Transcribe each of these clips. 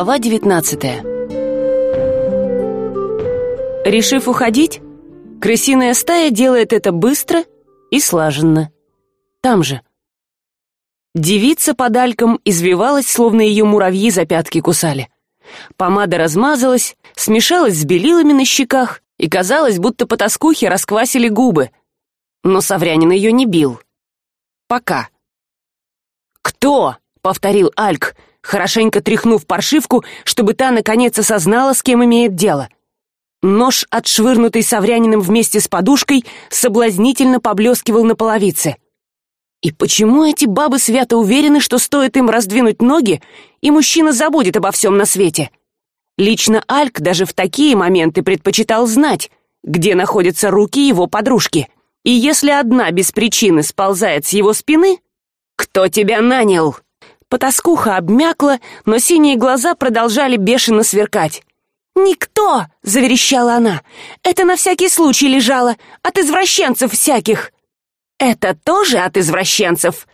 Глава девятнадцатая Решив уходить, крысиная стая делает это быстро и слаженно. Там же. Девица под альком извивалась, словно ее муравьи за пятки кусали. Помада размазалась, смешалась с белилами на щеках, и казалось, будто по тоскухе расквасили губы. Но Саврянин ее не бил. Пока. «Кто?» — повторил Альк, хорошенько тряхнув паршивку, чтобы та наконец осознала, с кем имеет дело. Нож, отшвырнутый Савряниным вместе с подушкой, соблазнительно поблескивал на половице. И почему эти бабы свято уверены, что стоит им раздвинуть ноги, и мужчина забудет обо всем на свете? Лично Альк даже в такие моменты предпочитал знать, где находятся руки его подружки. И если одна без причины сползает с его спины, кто тебя нанял потаскуха обмякла но синие глаза продолжали бешено сверкать. Никто заверещала она. Это на всякий случай лежало. От извращенцев всяких! Это тоже от извращенцев!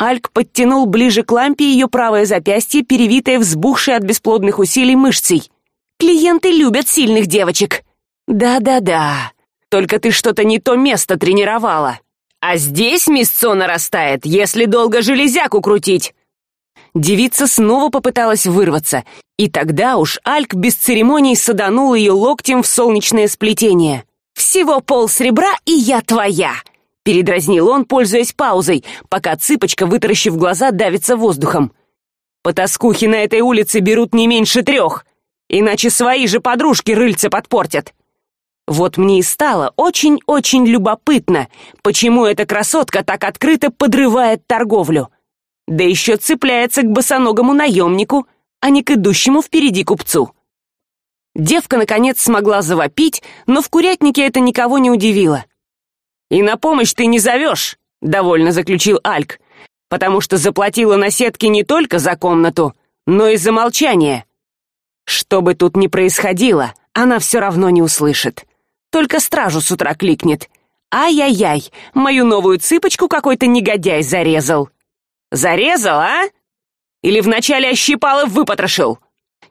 Альк подтянул ближе к лампе ее правое запястье перевитое взбухшей от бесплодных усилий мышцей. Клиенты любят сильных девочек! Да да да только ты что то не то место тренировала. А здесь мясцо нарастает если долго железяку крутить девица снова попыталась вырваться и тогда уж альк без церемоний саданул ее локтем в солнечное сплетение. Всего пол сребра и я твоя передразнил он пользуясь паузой пока цыпочка вытаращив глаза давится воздухом. Потаскухи на этой улице берут не меньше трех иначе свои же подружки рыльца подпортят вот мне и стало очень очень любопытно почему эта красотка так открыто подрывает торговлю да еще цепляется к босоногому наемнику а не к идущему впереди купцу. Девка наконец смогла завопить но в курятнике это никого не удивило. И на помощь ты не зовешь довольно заключил альк потому что заплатила на сетке не только за комнату но и за молчание. Что бы тут ни происходило она все равно не услышит. Только стражу с утра кликнет. Ай-яй-яй мою новую цыпочку какой-то негодяй зарезал зарезал а? Или вначале ощипал и выпотрошил?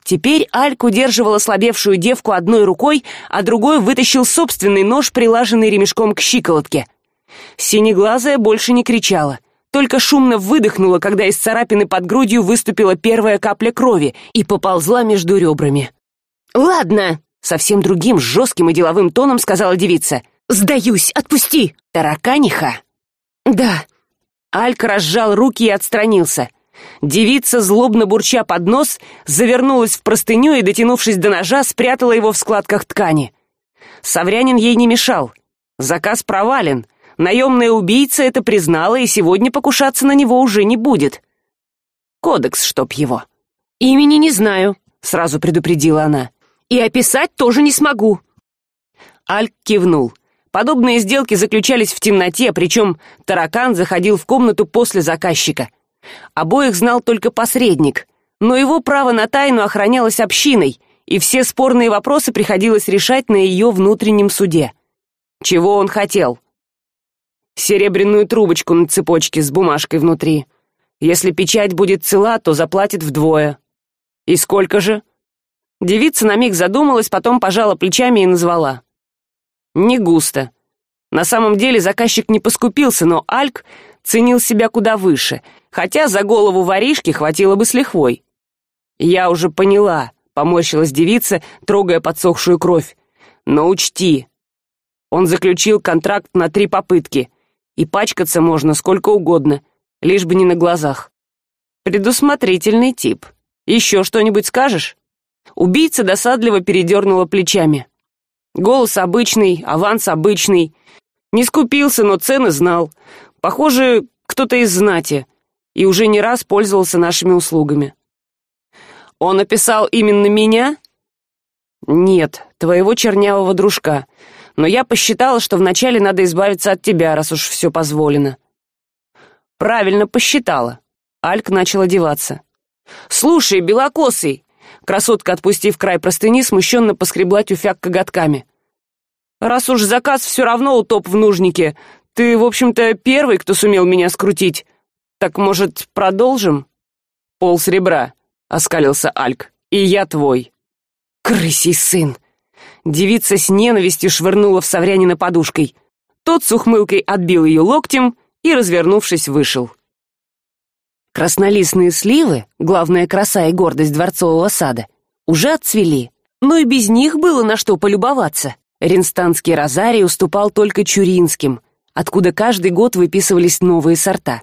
Теперь альк удерживал ослабевшую девку одной рукой а другой вытащил собственный нож прилаженный ремешком к щиколотке. Синеглазая больше не кричала только шумно выдохнула когда из царапины под грудью выступила первая капля крови и поползла между ребрами. Ладно совсем другим жестким и деловым тоном сказала девица. Сдаюсь отпусти тараканиха. Да алька разжал руки и отстранился. Девица злобно бурча под нос завернулась в простыню и дотянувшись до ножа спрятала его в складках ткани. Саврянин ей не мешал. Заказ провален. Наемная убийца это признала и сегодня покушаться на него уже не будет. Кодекс чтоб его. Имени не знаю сразу предупредила она. И описать тоже не смогу альк кивнул подобные сделки заключались в темноте причем таракан заходил в комнату после заказчика. Обоих знал только посредник но его право на тайну охранялось общиной и все спорные вопросы приходилось решать на ее внутреннем суде. Чего он хотел? Серебряную трубочку на цепочке с бумажкой внутри. Если печать будет цела то заплатит вдвое. И сколько же? Девица на миг задумалась потом пожала плечами и назвала не густо. На самом деле заказчик не поскупился но альк ценил себя куда выше хотя за голову воришки хватило бы с лихвой. Я уже поняла поморщилась девица трогая подсохшую кровь. Но учти он заключил контракт на три попытки и пачкаться можно сколько угодно лишь бы не на глазах предусмотрительный тип. Еще что нибудь скажешь? Убийца досадливо передернула плечами голос обычный аванс обычный. Не скупился но цены знал. Похоже кто то из знати. И уже не раз пользовался нашими услугами. Он описал именно меня? Нет твоего чернявого дружка. Но я посчитала что вначале надо избавиться от тебя раз уж все позволено. Правильно посчитала. Альк начал одеваться. Слушай белокосый красотка отпустив край простыни смущенно поскребла тюфяк коготками. Раз уж заказ все равно утоп в нужнике. Ты в общем то первый кто сумел меня скрутить. Так может продолжим? Пол сребра оскалился альк и я твой крысий сын! Девица с ненавистью швырнула в саврянина подушкой. Тот с ухмылкой отбил ее локтем и развернувшись вышел краснолистные сливы главная краса и гордость дворцового сада уже отцвели. Но и без них было на что полюбоваться. Ринстанский розарий уступал только чуринским откуда каждый год выписывались новые сорта.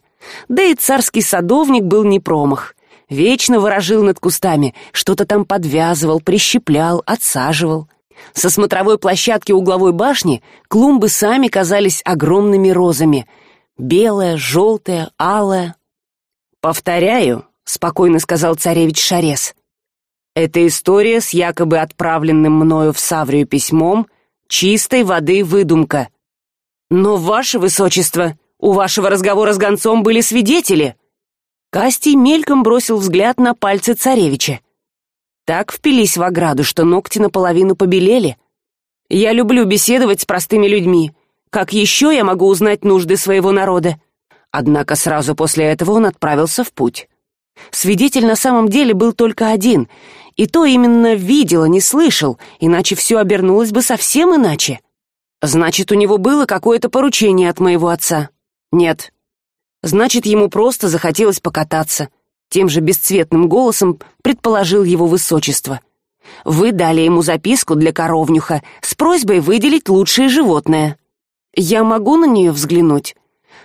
Да и царский садовник был не промах. Вечно ворожил над кустами что то там подвязывал прищеплял отсаживал. Со смотровой площадки угловой башни клумбы сами казались огромными розами. Белая желтая алая повторяю спокойно сказал царевич шарес эта история с якобы отправленным мною в саврию письмом чистой воды выдумка. Но ваше высочество у вашего разговора с гонцом были свидетели кастий мельком бросил взгляд на пальцы царевича. Так впились в ограду что ногти наполовину побелели. Я люблю беседовать с простыми людьми. Как еще я могу узнать нужды своего народа однако сразу после этого он отправился в путь. Свидетель на самом деле был только один и то именно видел а не слышал иначе все обернулось бы совсем иначе. Значит у него было какое то поручение от моего отца? Нет. Значит ему просто захотелось покататься. Тем же бесцветным голосом предположил его высочество. Вы дали ему записку для коровнюха с просьбой выделить лучшее животное. Я могу на нее взглянуть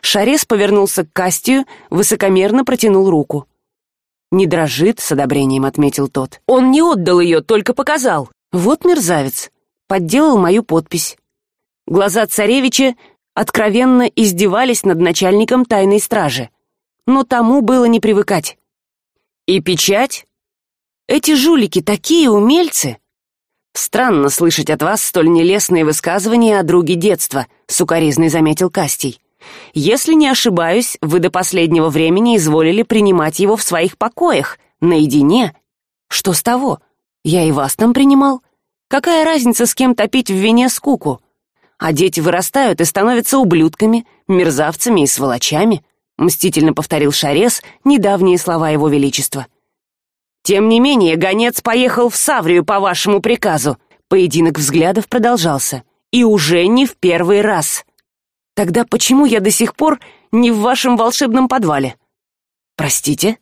шарес повернулся к кастию высокомерно протянул руку. Не дрожит с одобрением отметил тот. Он не отдал ее только показал вот мерзавец подделал мою подпись. Глаза царевича откровенно издевались над начальником тайной стражи. Но тому было не привыкать. И печать? Эти жулики такие умельцы! Странно слышать от вас столь нелестные высказывания о друге детства сукоризный заметил кастий если не ошибаюсь вы до последнего времени изволили принимать его в своих покоях наедине. Что с того? Я и вас там принимал. Какая разница с кем топить в вине скуку? А дети вырастают и становятся ублюдками мерзавцами и сволочами мстительно повторил шарес недавние слова его величества. Тем не менее гонец поехал в саврию по вашему приказу. Поединок взглядов продолжался. И уже не в первый раз тогда почему я до сих пор не в вашем волшебном подвале? Простите?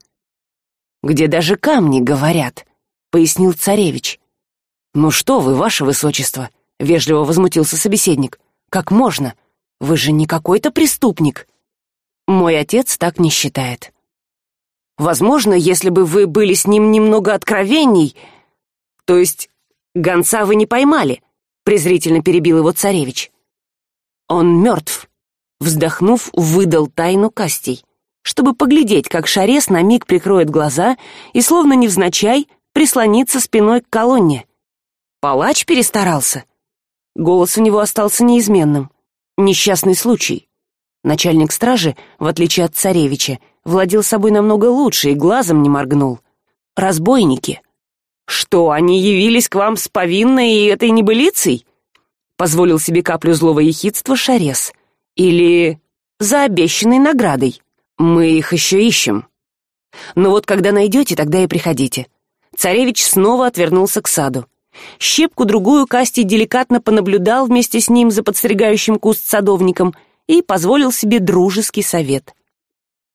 Где даже камни говорят пояснил царевич. Ну что вы ваше высочество вежливо возмутился собеседник. Как можно? Вы же не какой то преступник. Мой отец так не считает. Возможно если бы вы были с ним немного откровенней то есть гонца вы не поймали презрительно перебил его царевич он мертв вздохнув выдал тайну кастей чтобы поглядеть как шарес на миг прикроет глаза и словно невзначай прислониться спиной к колонне. Палач перестарался. Голос у него остался неизменным. Несчастный случай. Начальник стражи в отличие от царевича владел собой намного лучше и глазом не моргнул. Разбойники. Что они явились к вам с повинной и этой небылицей позволил себе каплю злого ехидства шарес. Или за обещанной наградой. Мы их еще ищем. Но вот когда найдете тогда и приходите. Царевич снова отвернулся к саду. Щепку другую касти деликатно понаблюдал вместе с ним за подстерегающим куст садовником и позволил себе дружеский совет.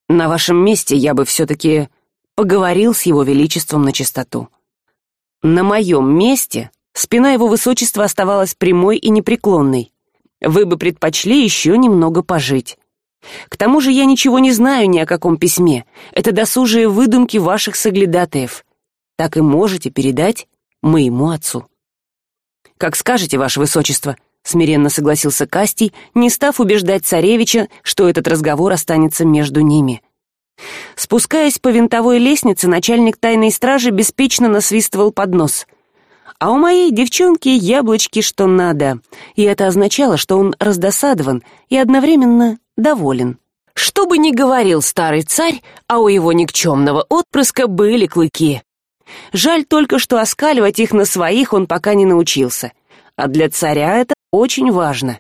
На вашем месте я бы все таки поговорил с его величеством на чистоту. На моем месте спина его высочества оставалась прямой и непреклонной. Вы бы предпочли еще немного пожить. К тому же я ничего не знаю ни о каком письме. Это досужие выдумки ваших соглядатаев. Так и можете передать моему отцу как скажете ваше высочество смиренно согласился кастий не став убеждать царевича что этот разговор останется между ними. Спускаясь по винтовой лестнице начальник тайной стражи беспечно насвистывал под нос а у моей девчонки яблочки что надо и это означало что он раздосадован и одновременно доволен. Что бы ни говорил старый царь а у его никчемного отпрыска были клыки. Жаль только что оскаливать их на своих он пока не научился. А для царя это очень важно.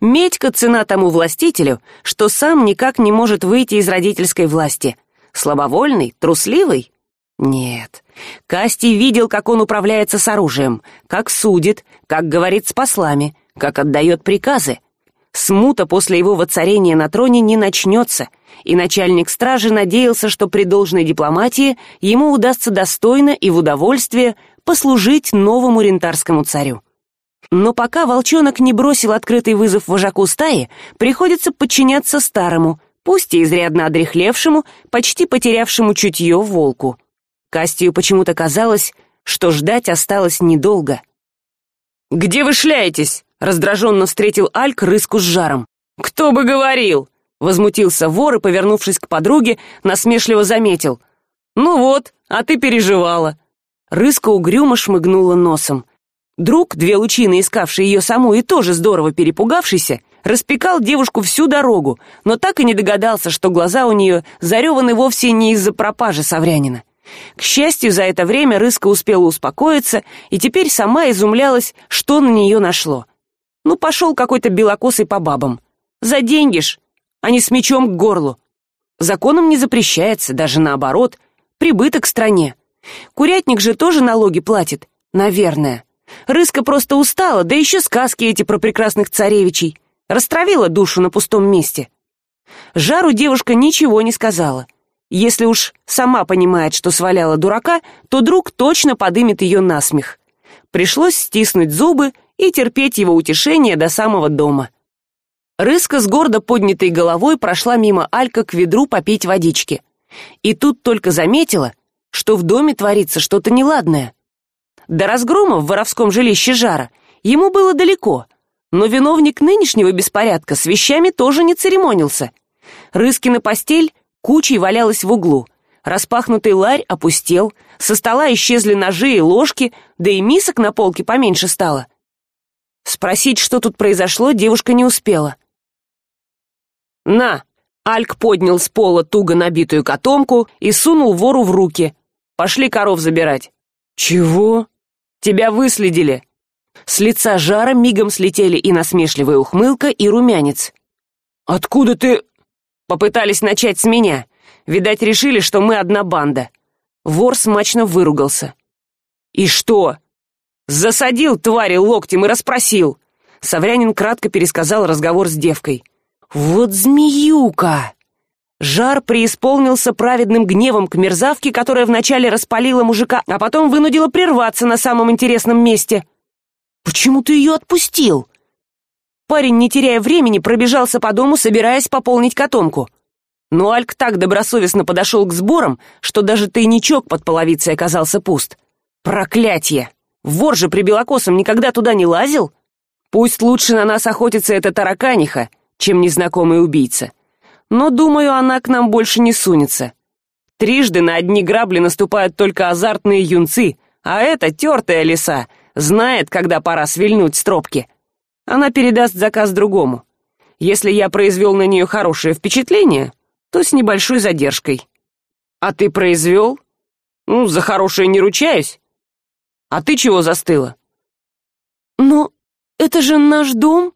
Медька цена тому властителю что сам никак не может выйти из родительской власти. Слабовольный трусливый нет. Касти видел как он управляется с оружием как судит как говорит с послами как отдает приказы. Смута после его воцарения на троне не начнется и начальник стражи надеялся что при должной дипломатии ему удастся достойно и в удовольствие послужить новому рентарскому царю. Но пока волчонок не бросил открытый вызов вожаку стаи приходится подчиняться старому пусть и изрядно одрехлевшему почти потерявшему чутье волку кастию почему то казалось что ждать осталось недолго. Где вы шляетесь раздраженно встретил альк рыску с жаром. Кто бы говорил возмутился вор и повернувшись к подруге насмешливо заметил. Ну вот а ты переживала рыска угрюмо шмыгнула носом. Друг две лучины искавший ее саму и тоже здорово перепугавшийся распекал девушку всю дорогу но так и не догадался что глаза у нее зареваны вовсе не из за пропажи саврянина к счастью за это время рыска успела успокоиться и теперь сама изумлялась что на нее нашло. Ну пошел какой то белокосый по бабам. За деньги ж а не с мечом к горлу законом не запрещается даже наоборот. Прибыток стране. Курятник же тоже налоги платит наверное. Рыска просто устала да еще сказки эти про прекрасных царевичей. Растравила душу на пустом месте. Жару девушка ничего не сказала если уж сама понимает что сваляла дурака то друг точно подымет ее на смех. Пришлось стиснуть зубы и терпеть его утешение до самого дома. Рыска с гордо поднятой головой прошла мимо алька к ведру попить водички. И тут только заметила что в доме творится что то неладное. До разгрома в воровском жилище жара ему было далеко но виновник нынешнего беспорядка с вещами тоже не церемонился. Рыскина постель кучей валялась в углу. Распахнутый ларь опустел со стола исчезли ножи и ложки да и мисок на полке поменьше стало. Спросить что тут произошло девушка не успела. На альк поднял с пола туго набитую котомку и сунул вору в руки. Пошли коров забирать чего? Тебя выследили с лица жара мигом слетели и насмешливая ухмылка и румянец. Откуда ты попытались начать с меня. Видать решили что мы одна банда. Вор смачно выругался. И что? Засадил твари локтем и расспросил саврянин кратко пересказал разговор с девкой. Вот змеюка! Жар преисполнился праведным гневом к мерзавке которая вначале распалила мужика а потом вынудила прерваться на самом интересном месте. Почему ты ее отпустил парень не теряя времени пробежался по дому собираясь пополнить котомку. Но альк так добросовестно подошел к сборам что даже тайничок под половицей оказался пуст. Проклятье! Вор же при белокосом никогда туда не лазил? Пусть лучше на нас охотится эта тараканиха чем незнакомый убийца. Но думаю она к нам больше не сунется. Трижды на одни грабли наступают только азартные юнцы а эта тертая лиса знает когда пора свильнуть стропки она передаст заказ другому. Если я произвел на нее хорошее впечатление то с небольшой задержкой. А ты произвел? Ну за хорошее не ручаюсь. А ты чего застыла? Но это же наш дом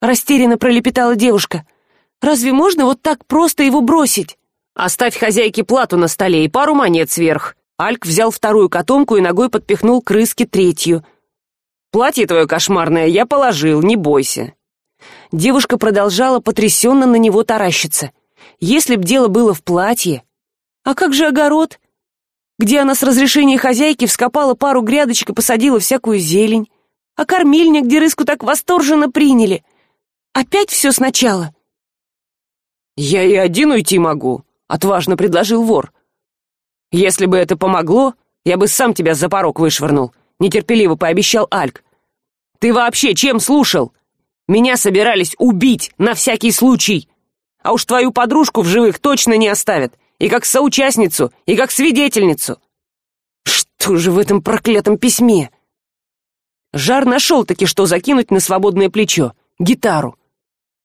растерянно пролепетала девушка. Разве можно вот так просто его бросить? Оставь хозяйке плату на столе и пару монет сверх альк взял вторую котомку и ногой подпихнул крыски третью платье твое кошмарное я положил не бойся девушка продолжала потрясенно на него таращиться. Если б дело было в платье а как же огород где она с разрешения хозяйки вскопала пару грядочек и посадила всякую зелень? А кормильня где рыску так восторженно приняли? Опять все сначала? Я и один уйти могу отважно предложил вор. Если бы это помогло я бы сам тебя за порог вышвырнул нетерпеливо пообещал альк. Ты вообще чем слушал? Меня собирались убить на всякий случай. А уж твою подружку в живых точно не оставят. И как соучастницу и как свидетельницу что же в этом проклятом письме? Жар нашел таки что закинуть на свободное плечо гитару.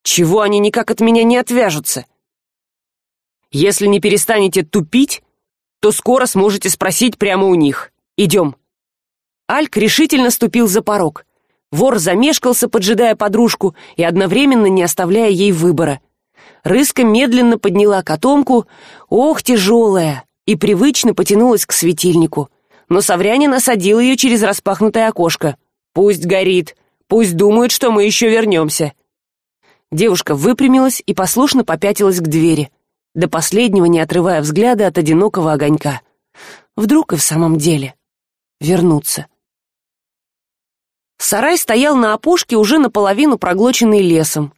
Чего они никак от меня не отвяжутся? Если не перестанете тупить то скоро сможете спросить прямо у них. Идем альк решительно ступил за порог. Вор замешкался поджидая подружку и одновременно не оставляя ей выбора. Рыска медленно подняла котомку. Ох тяжелая! И привычно потянулась к светильнику. Но саврянин осадил ее через распахнутое окошко. Пусть горит! Пусть думают что мы еще вернемся! Девушка выпрямилась и послушно попятилась к двери до последнего не отрывая взгляда от одинокого огонька. Вдруг и в самом деле вернуться сарай стоял на опушке уже наполовину проглоченный лесом.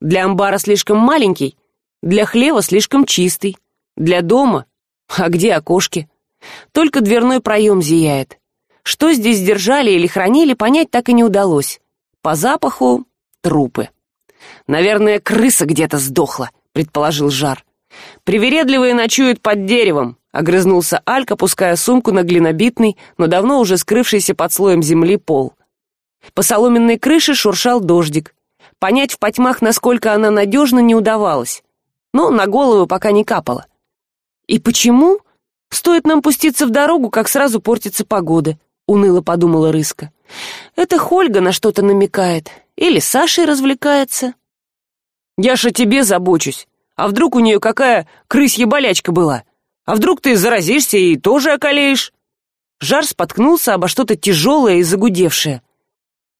Для амбара слишком маленький для хлева слишком чистый для дома а где окошки? Только дверной проем зияет. Что здесь держали или хранили понять так и не удалось. По запаху трупы. Наверное крыса где то сдохла предположил жар. Привередливые ночуют под деревом огрызнулся альк опуская сумку на глинобитный но давно уже скрывшийся под слоем земли пол по соломенной крыше шуршал дождик. Понять в потьмах насколько она надежна не удавалось. Но на голову пока не капало. И почему? Стоит нам пуститься в дорогу как сразу портится погода уныло подумала рыска. Это хольга на что то намекает. Или сашей развлекается я же тебе забочусь. А вдруг у нее какая крысья болячка была? А вдруг ты заразишься и тоже околеешь? Жар споткнулся обо что то тяжелое и загудевшее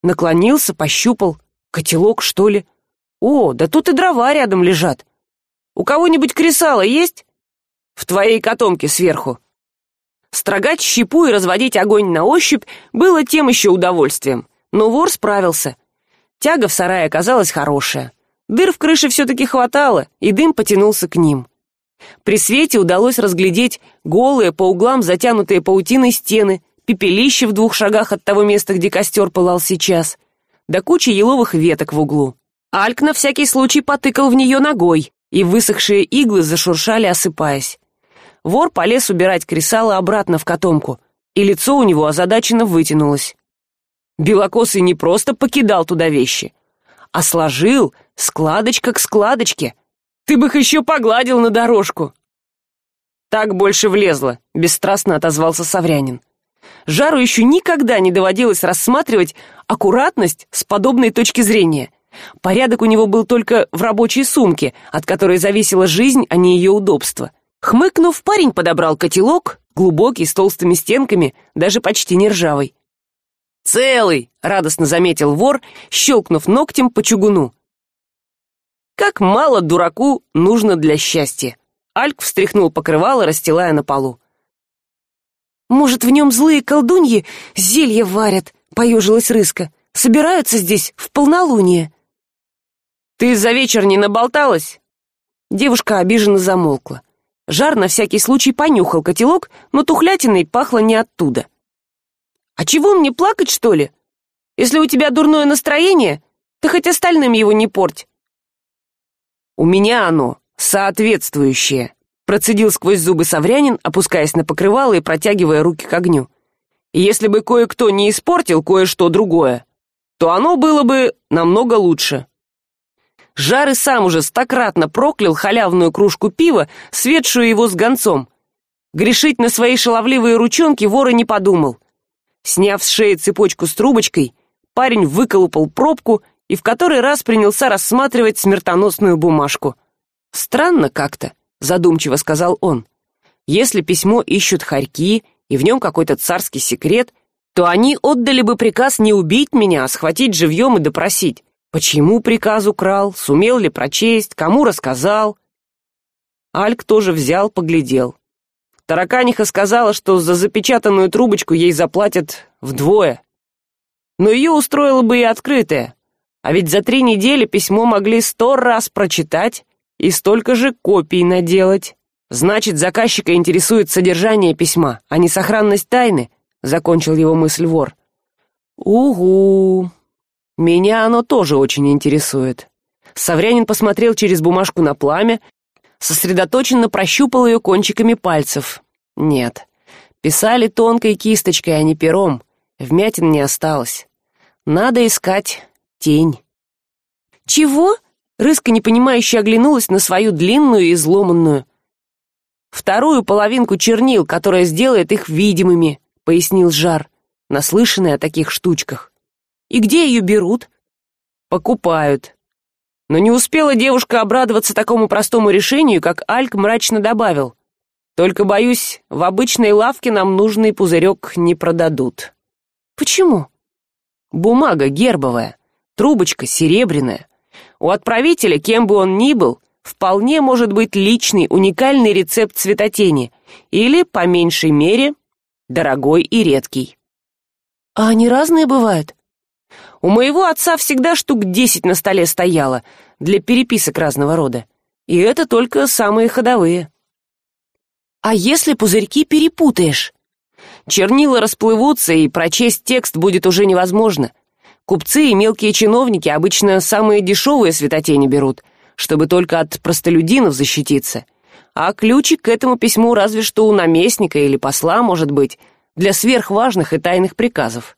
наклонился пощупал. Котелок что ли? О да тут и дрова рядом лежат. У кого нибудь кресало есть? В твоей котомке сверху. Строгать щепу и разводить огонь на ощупь было тем еще удовольствием но вор справился. Тяга в сарае оказалась хорошая. Дыр в крыше все таки хватало и дым потянулся к ним. При свете удалось разглядеть голые по углам затянутые паутиной стены пепелище в двух шагах от того места где костер пылал сейчас да куча еловых веток в углу. Альк на всякий случай потыкал в нее ногой и высохшие иглы зашуршали осыпаясь. Вор полез убирать кресало обратно в котомку и лицо у него озадаченно вытянулось. Белокосый не просто покидал туда вещи а сложил складочка к складочке. Ты бы их еще погладил на дорожку! Так больше влезло бесстрастно отозвался саврянин жару еще никогда не доводилось рассматривать аккуратность с подобной точки зрения. Порядок у него был только в рабочей сумке от которой зависела жизнь а не ее удобство. Хмыкнув парень подобрал котелок глубокий с толстыми стенками даже почти не ржавый. Целый радостно заметил вор щелкнув ногтем по чугуну. Как мало дураку нужно для счастья альк встряхнул покрывало расстилая на полу может в нем злые колдуньи зелье варят поежилась рыска. Собираются здесь в полнолуние ты за вечер не наболталась? Девушка обиженно замолкла. Жар на всякий случай понюхал котелок но тухлятиной пахло не оттуда. А чего мне плакать что ли? Если у тебя дурное настроение ты хоть остальным его не порть у меня оно соответствующее процедил сквозь зубы саврянин опускаясь на покрывало и протягивая руки к огню. Если бы кое кто не испортил кое что другое то оно было бы намного лучше жар и сам уже стократно проклял халявную кружку пива светшую его с гонцом. Грешить на свои шаловливые ручонки вора не подумал. Сняв с шеи цепочку с трубочкой парень выколупал пробку и в который раз принялся рассматривать смертоносную бумажку. Странно как то задумчиво сказал он. Если письмо ищут хорьки и в нем какой то царский секрет то они отдали бы приказ не убить меня а схватить живьем и допросить. Почему приказ украл? Сумел ли прочесть? Кому рассказал? Альк тоже взял поглядел. Тараканиха сказала что за запечатанную трубочку ей заплатят вдвое. Но ее устроило бы и открытое. А ведь за три недели письмо могли сто раз прочитать и столько же копий наделать. Значит заказчика интересует содержание письма а не сохранность тайны закончил его мысль вор. Угу. Меня оно тоже очень интересует. Саврянин посмотрел через бумажку на пламя сосредоточенно прощупал ее кончиками пальцев. Нет. Писали тонкой кисточкой а не пером. Вмятин не осталось. Надо искать тень. Чего рыска непонимающе оглянулась на свою длинную и изломанную вторую половинку чернил которая сделает их видимыми пояснил жар наслышанный о таких штучках. И где ее берут? Покупают. Но не успела девушка обрадоваться такому простому решению как альк мрачно добавил только боюсь в обычной лавке нам нужный пузырек не продадут почему? Бумага гербовая трубочка серебряная у отправителя кем бы он ни был вполне может быть личный уникальный рецепт цветотени или по меньшей мере дорогой и редкий. А они разные бывают? У моего отца всегда штук десять на столе стояло для переписок разного рода и это только самые ходовые. А если пузырьки перепутаешь? Чернила расплывутся и прочесть текст будет уже невозможно купцы и мелкие чиновники обычно самые дешевые светотени берут чтобы только от простолюдинов защититься. А ключик к этому письму разве что у наместника или посла может быть для сверхважных и тайных приказов.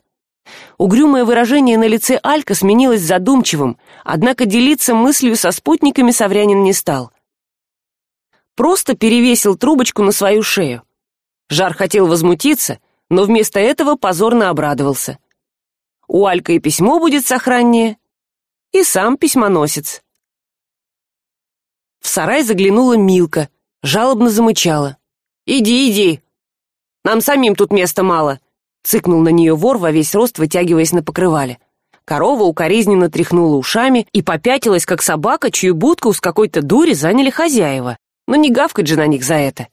Угрюмое выражение на лице алька сменилось задумчивым однако делиться мыслью со спутниками саврянин не стал. Просто перевесил трубочку на свою шею. Жар хотел возмутиться но вместо этого позорно обрадовался у алька и письмо будет сохраннее. И сам письмоносец. В сарай заглянула милка жалобно замычала. Иди иди! Нам самим тут места мало цыкнул на нее вор во весь рост вытягиваясь на покрывале. Корова укоризненно тряхнула ушами и попятилась как собака чью будку с какой то дури заняли хозяева. Но не гавкать же на них за это.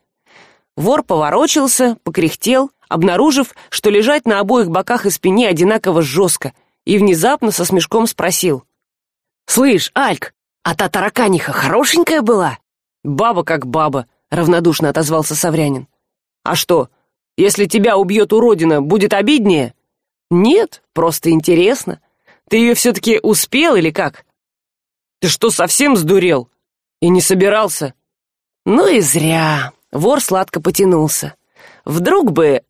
Вор поворочился покряхтел обнаружив что лежать на обоих боках и спине одинаково жестко и внезапно со смешком спросил. Слышь альк а та тараканиха хорошенькая была? Баба как баба равнодушно отозвался саврянин. А что если тебя убьет уродина будет обиднее? Нет просто интересно. Ты ее все таки успел или как? Ты что совсем сдурел? И не собирался? Ну и зря вор сладко потянулся. Вдруг бы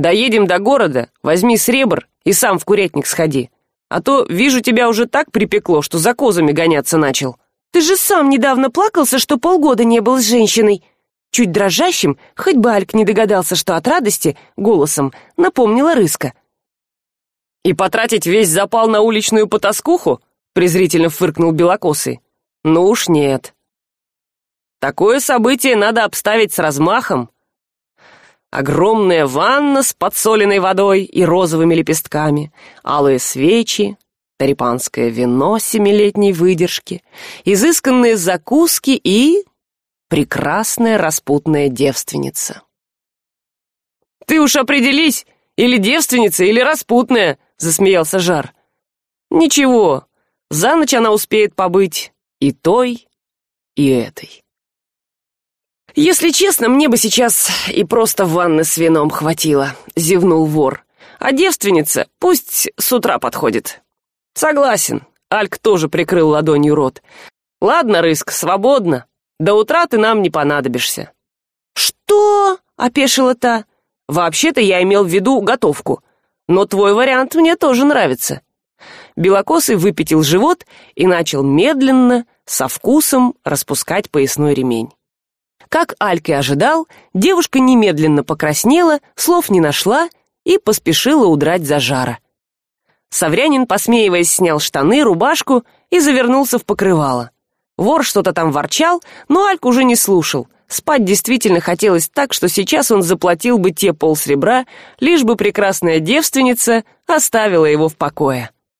доедем до города возьми сребр и сам в курятник сходи. А то вижу тебя уже так припекло что за козами гоняться начал. Ты же сам недавно плакался что полгода не был с женщиной. Чуть дрожащим хоть бы альк не догадался что от радости голосом напомнила рыска. И потратить весь запал на уличную потаскуху презрительно фыркнул белокосый. Ну уж нет. Такое событие надо обставить с размахом огромная ванна с подсоленной водой и розовыми лепестками алые свечи тарипанское вино семилетней выдержки изысканные закуски и прекрасная распутная девственница. Ты уж определись или девственница или распутная засмеялся жар. Ничего за ночь она успеет побыть и той и этой если честно мне бы сейчас и просто ванны с вином хватило зевнул вор. А девственница пусть с утра подходит. Согласен альк тоже прикрыл ладонью рот. Ладно рыск свободно. До утра ты нам не понадобишься. Что? Опешила та. Вообще то я имел в виду готовку но твой вариант мне тоже нравится. Белокосый выпятил живот и начал медленно со вкусом распускать поясной ремень как альки ожидал девушка немедленно покраснела слов не нашла и поспешила удрать за жара. Саврянин посмеиваясь снял штаны рубашку и завернулся в покрывало. Вор что то там ворчал но альк уже не слушал. Спать действительно хотелось так что сейчас он заплатил бы те полсребра лишь бы прекрасная девственница оставила его в покое